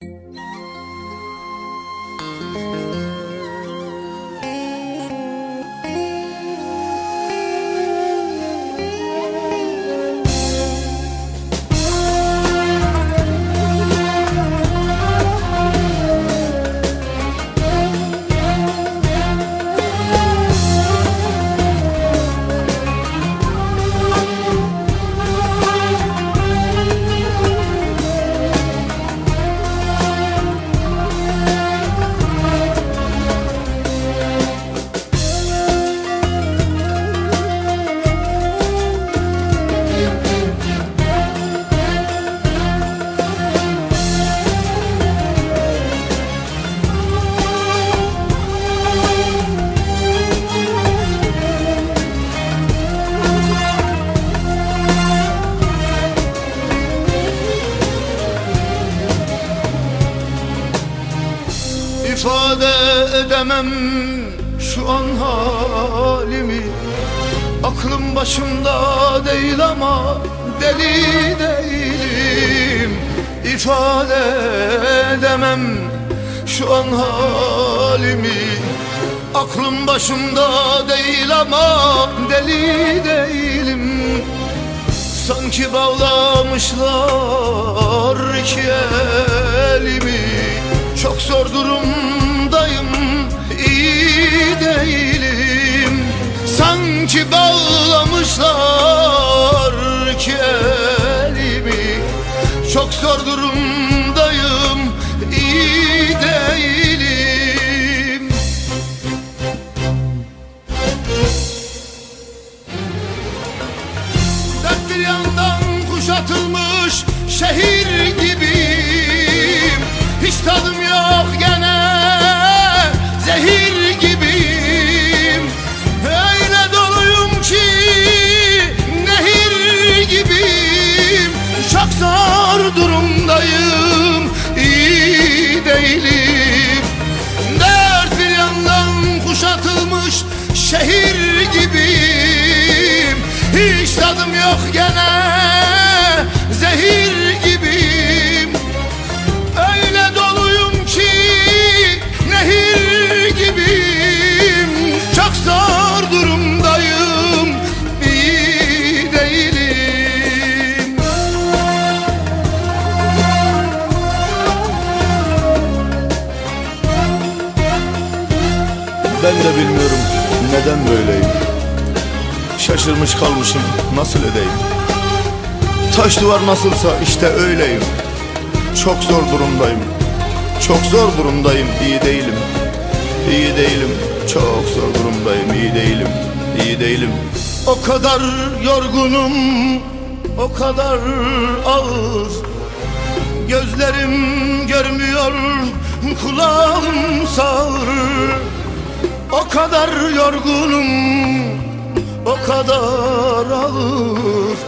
ifade edemem şu an halimi. Aklım başımda değil ama deli değilim. İfade edemem şu an halimi. Aklım başımda değil ama deli değilim. Sanki bağlamışlar iki elimi. Çok zor durumdayım bağlamışlar iki elimi Çok zor durumdayım iyi değilim. Dört bir yandan kuşatılmış şehir gibiyim. Hiç tadım Çok zor durumdayım iyi değilim. Dört bir yandan kuşatılmış şehir gibiyim. Hiç tadım yok gene zehir Ben de bilmiyorum neden böyleyim. Şaşırmış kalmışım nasıl edeyim? Taş duvar nasılsa işte öyleyim. Çok zor durumdayım Çok zor durumdayım iyi değilim. İyi değilim çok zor durumdayım iyi değilim İyi değilim. O kadar yorgunum, o kadar ağır. Gözlerim görmüyor, kulağım sağır O kadar yorgunum, o kadar ağır.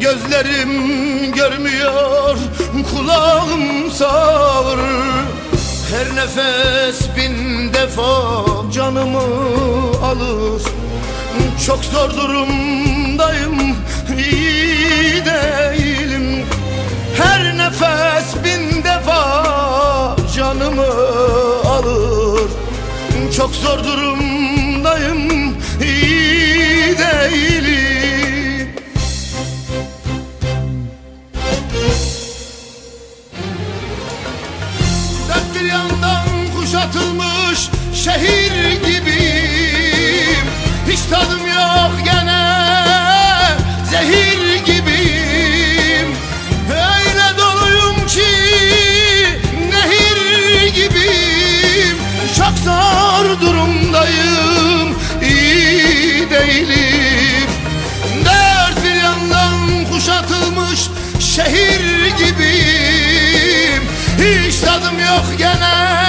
Gözlerim görmüyor, kulağım sağır. Her nefes bin defa canımı alır. Çok zor durumdayım iyi değilim zor durumdayım iyi değilim. Dört bir yandan kuşatılmış şehir gibiyim. Hiç tadım şehir gibiyim. Hiç tadım yok gene